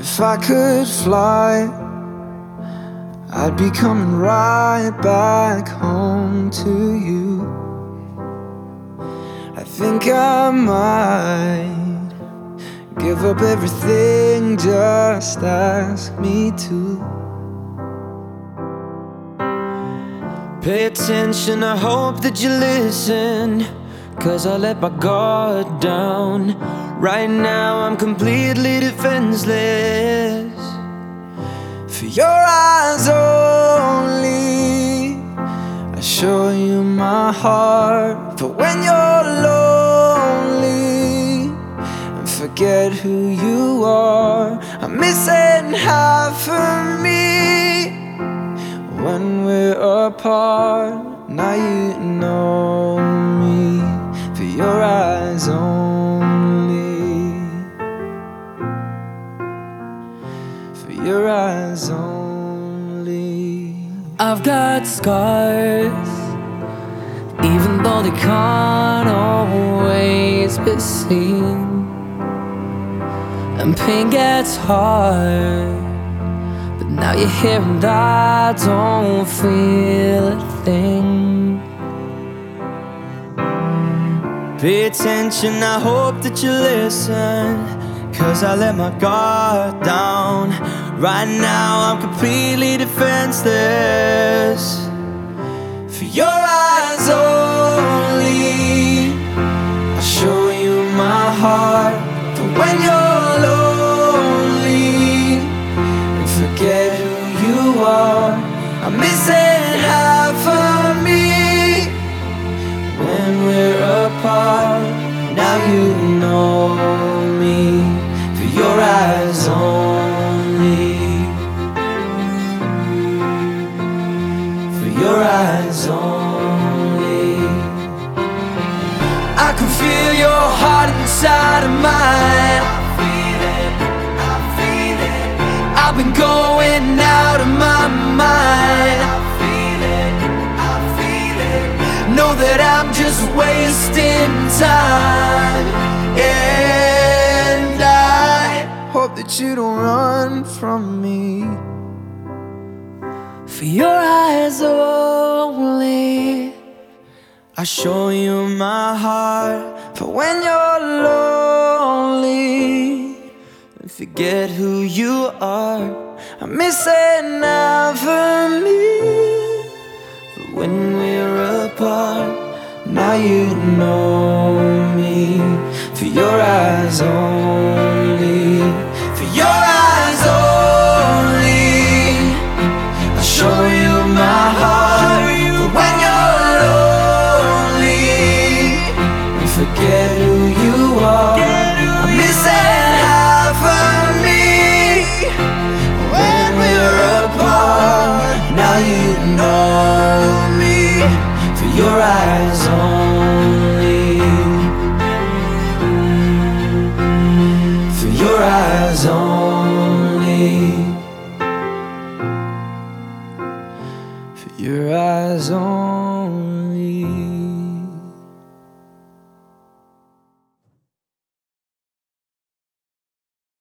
If I could fly, I'd be coming right back home to you. I think I might give up everything, just ask me to. Pay attention, I hope that you listen. Cause I let my guard down. Right now, I'm completely defenseless. For your eyes only, I show you my heart. But when you're lonely and forget who you are, I'm missing half of me when we're apart. Now you know your eyes only. I've got scars, even though they can't always be seen. And pain gets hard, but now you're here and I don't feel a thing. Pay attention, I hope that you listen. Cause I let my guard down. Right now, I'm completely defenseless. For your eyes only, I show you my heart. But when you're lonely and forget who you are, I'm missing half of me when we're apart. Now you know your eyes only. I can feel your heart inside of mine. I've been going out of my mind. I feel it, I feel it. Know that I'm just wasting time. And I hope that you don't run from me. For your eyes only. I show you my heart for when you're lonely and forget who you are. I'm missing out for me. But when we're apart, now you know me for your eyes only. Eyes only.